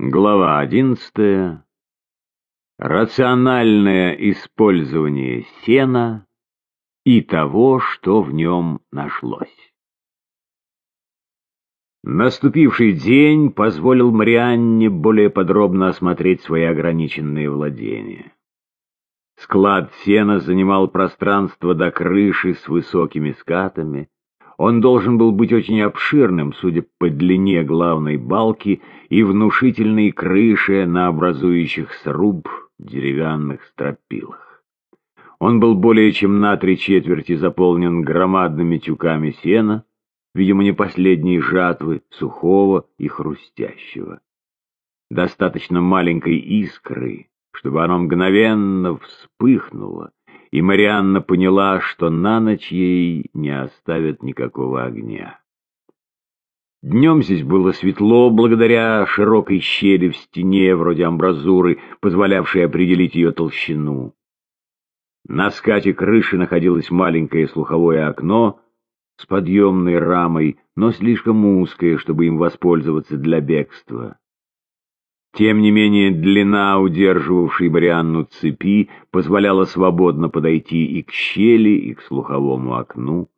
Глава одиннадцатая. Рациональное использование сена и того, что в нем нашлось. Наступивший день позволил Марианне более подробно осмотреть свои ограниченные владения. Склад сена занимал пространство до крыши с высокими скатами, он должен был быть очень обширным, судя по длине главной балки и внушительной крыше на образующих сруб деревянных стропилах. Он был более чем на три четверти заполнен громадными тюками сена, видимо, не последней жатвы, сухого и хрустящего. Достаточно маленькой искры, чтобы оно мгновенно вспыхнуло, и Марианна поняла, что на ночь ей не оставят никакого огня. Днем здесь было светло благодаря широкой щели в стене, вроде амбразуры, позволявшей определить ее толщину. На скате крыши находилось маленькое слуховое окно с подъемной рамой, но слишком узкое, чтобы им воспользоваться для бегства. Тем не менее, длина удерживавшей Марианну цепи позволяла свободно подойти и к щели, и к слуховому окну.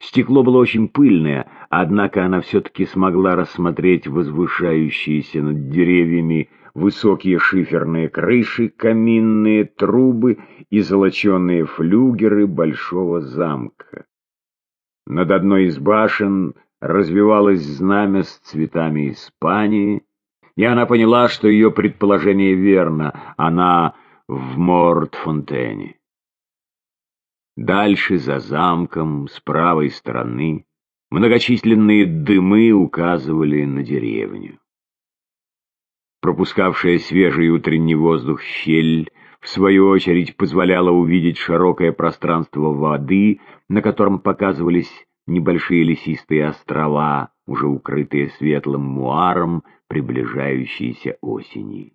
Стекло было очень пыльное, однако она все-таки смогла рассмотреть возвышающиеся над деревьями высокие шиферные крыши, каминные трубы и золоченые флюгеры большого замка. Над одной из башен развивалось знамя с цветами Испании, и она поняла, что ее предположение верно, она в Мортфонтене. Дальше, за замком, с правой стороны, многочисленные дымы указывали на деревню. Пропускавшая свежий утренний воздух щель, в свою очередь, позволяла увидеть широкое пространство воды, на котором показывались небольшие лесистые острова, уже укрытые светлым муаром приближающейся осени.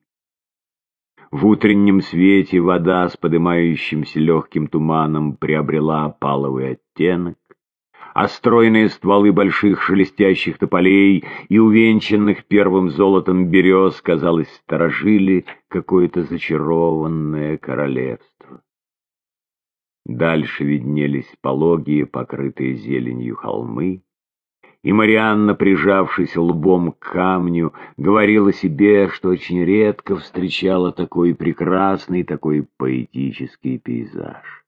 В утреннем свете вода с поднимающимся легким туманом приобрела опаловый оттенок, а стройные стволы больших шелестящих тополей и увенчанных первым золотом берез, казалось, сторожили какое-то зачарованное королевство. Дальше виднелись пологие, покрытые зеленью холмы, и Марианна, прижавшись лбом к камню, говорила себе, что очень редко встречала такой прекрасный, такой поэтический пейзаж.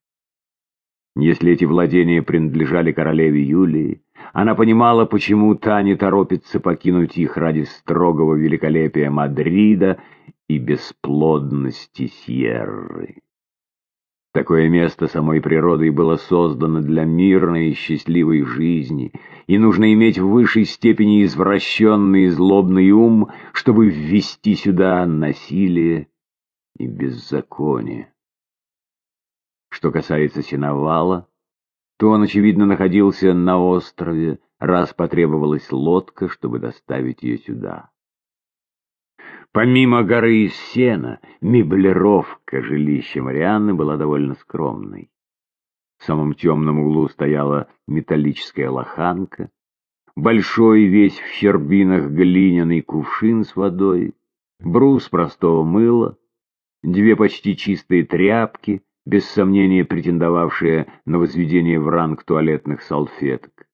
Если эти владения принадлежали королеве Юлии, она понимала, почему та не торопится покинуть их ради строгого великолепия Мадрида и бесплодности Сьерры. Такое место самой природой было создано для мирной и счастливой жизни, и нужно иметь в высшей степени извращенный и злобный ум, чтобы ввести сюда насилие и беззаконие. Что касается Синовала, то он, очевидно, находился на острове, раз потребовалась лодка, чтобы доставить ее сюда. Помимо горы из сена, меблировка жилища Марианны была довольно скромной. В самом темном углу стояла металлическая лоханка, большой весь в щербинах глиняный кувшин с водой, брус простого мыла, две почти чистые тряпки, без сомнения претендовавшие на возведение в ранг туалетных салфеток,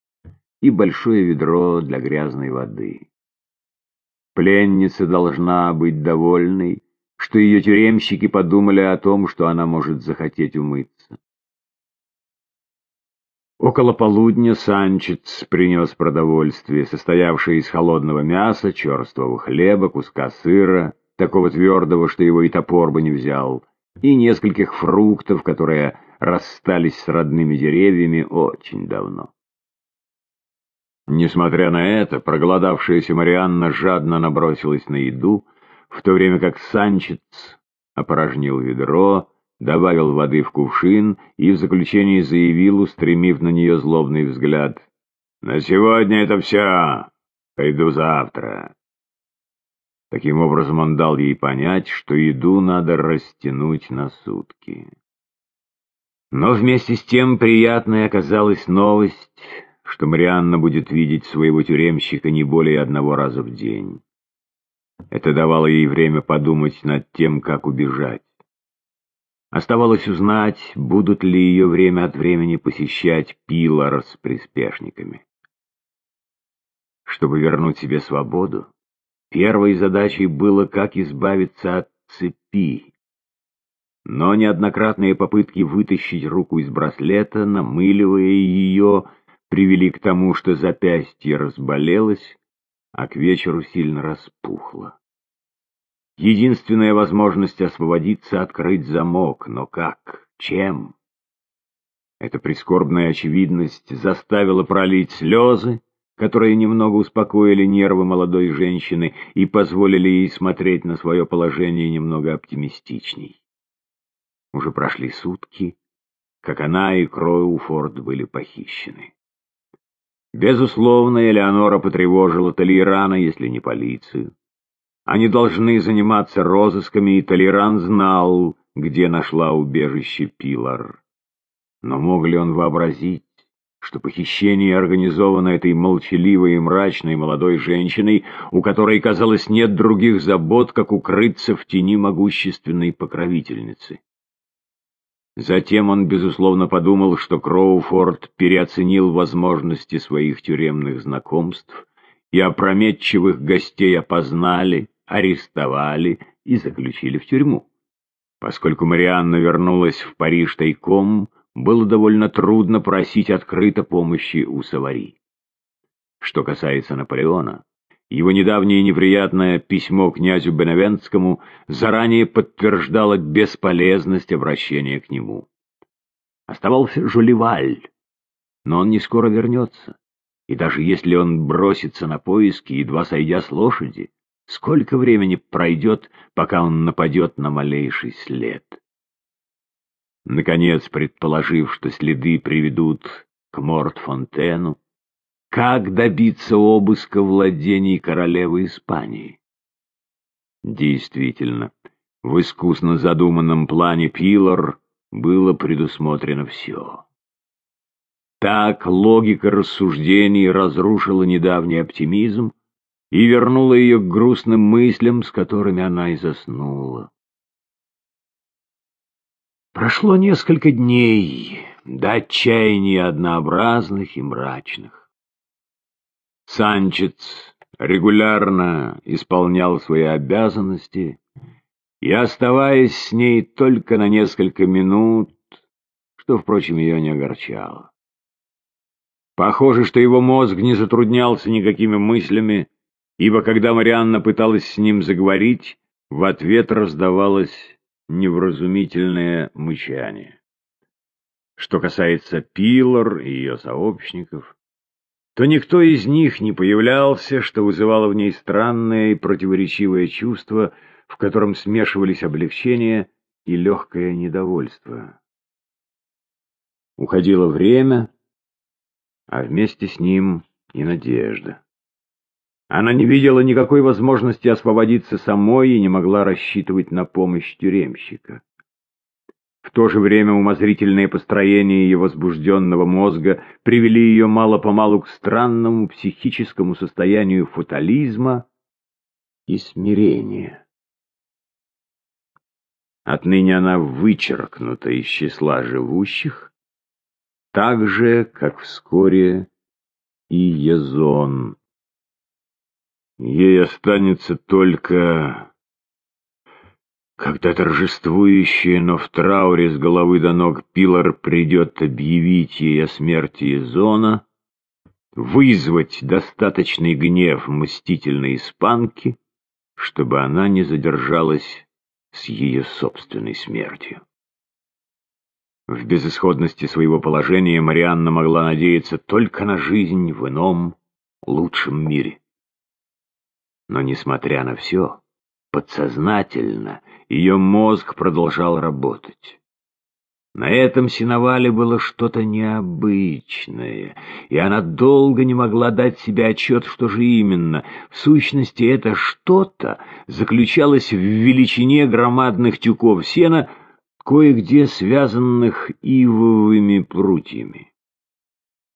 и большое ведро для грязной воды. Пленница должна быть довольной, что ее тюремщики подумали о том, что она может захотеть умыться. Около полудня Санчец принес продовольствие, состоявшее из холодного мяса, черствого хлеба, куска сыра, такого твердого, что его и топор бы не взял, и нескольких фруктов, которые расстались с родными деревьями очень давно. Несмотря на это, проголодавшаяся Марианна жадно набросилась на еду, в то время как Санчец опорожнил ведро, добавил воды в кувшин и в заключении заявил, устремив на нее злобный взгляд, «На сегодня это все. Пойду завтра». Таким образом он дал ей понять, что еду надо растянуть на сутки. Но вместе с тем приятной оказалась новость, что Марианна будет видеть своего тюремщика не более одного раза в день. Это давало ей время подумать над тем, как убежать. Оставалось узнать, будут ли ее время от времени посещать Пилар с приспешниками. Чтобы вернуть себе свободу, первой задачей было, как избавиться от цепи. Но неоднократные попытки вытащить руку из браслета, намыливая ее, привели к тому, что запястье разболелось, а к вечеру сильно распухло. Единственная возможность освободиться — открыть замок. Но как? Чем? Эта прискорбная очевидность заставила пролить слезы, которые немного успокоили нервы молодой женщины и позволили ей смотреть на свое положение немного оптимистичней. Уже прошли сутки, как она и Кроуфорд были похищены. Безусловно, Элеонора потревожила Толейрана, если не полицию. Они должны заниматься розысками, и Толеран знал, где нашла убежище Пилар. Но мог ли он вообразить, что похищение организовано этой молчаливой и мрачной молодой женщиной, у которой, казалось, нет других забот, как укрыться в тени могущественной покровительницы? Затем он, безусловно, подумал, что Кроуфорд переоценил возможности своих тюремных знакомств, и опрометчивых гостей опознали, арестовали и заключили в тюрьму. Поскольку Марианна вернулась в Париж тайком, было довольно трудно просить открыто помощи у Савари. Что касается Наполеона, его недавнее неприятное письмо князю Беневентскому заранее подтверждало бесполезность обращения к нему. Оставался Жолеваль, но он не скоро вернется, и даже если он бросится на поиски, едва сойдя с лошади, сколько времени пройдет, пока он нападет на малейший след? Наконец, предположив, что следы приведут к Мортфонтену, как добиться обыска владений королевы Испании? Действительно, в искусно задуманном плане Пилар было предусмотрено все. Так логика рассуждений разрушила недавний оптимизм и вернула ее к грустным мыслям, с которыми она и заснула. Прошло несколько дней до отчаяния однообразных и мрачных. Санчец регулярно исполнял свои обязанности, и, оставаясь с ней только на несколько минут, что, впрочем, ее не огорчало. Похоже, что его мозг не затруднялся никакими мыслями, ибо когда Марианна пыталась с ним заговорить, в ответ раздавалось невразумительное мычание. Что касается Пилор и ее сообщников, то никто из них не появлялся, что вызывало в ней странное и противоречивое чувство, в котором смешивались облегчение и легкое недовольство. Уходило время, а вместе с ним и надежда. Она не видела никакой возможности освободиться самой и не могла рассчитывать на помощь тюремщика. В то же время умозрительные построения ее возбужденного мозга привели ее мало-помалу к странному психическому состоянию фатализма и смирения. Отныне она вычеркнута из числа живущих, так же, как вскоре и Езон. Ей останется только когда торжествующая, но в трауре с головы до ног Пилар придет объявить ей о смерти Зона, вызвать достаточный гнев мстительной испанки, чтобы она не задержалась с ее собственной смертью. В безысходности своего положения Марианна могла надеяться только на жизнь в ином, лучшем мире. Но, несмотря на все, подсознательно ее мозг продолжал работать. На этом сеновале было что-то необычное, и она долго не могла дать себе отчет, что же именно. В сущности, это что-то заключалось в величине громадных тюков сена, кое-где связанных ивовыми прутьями.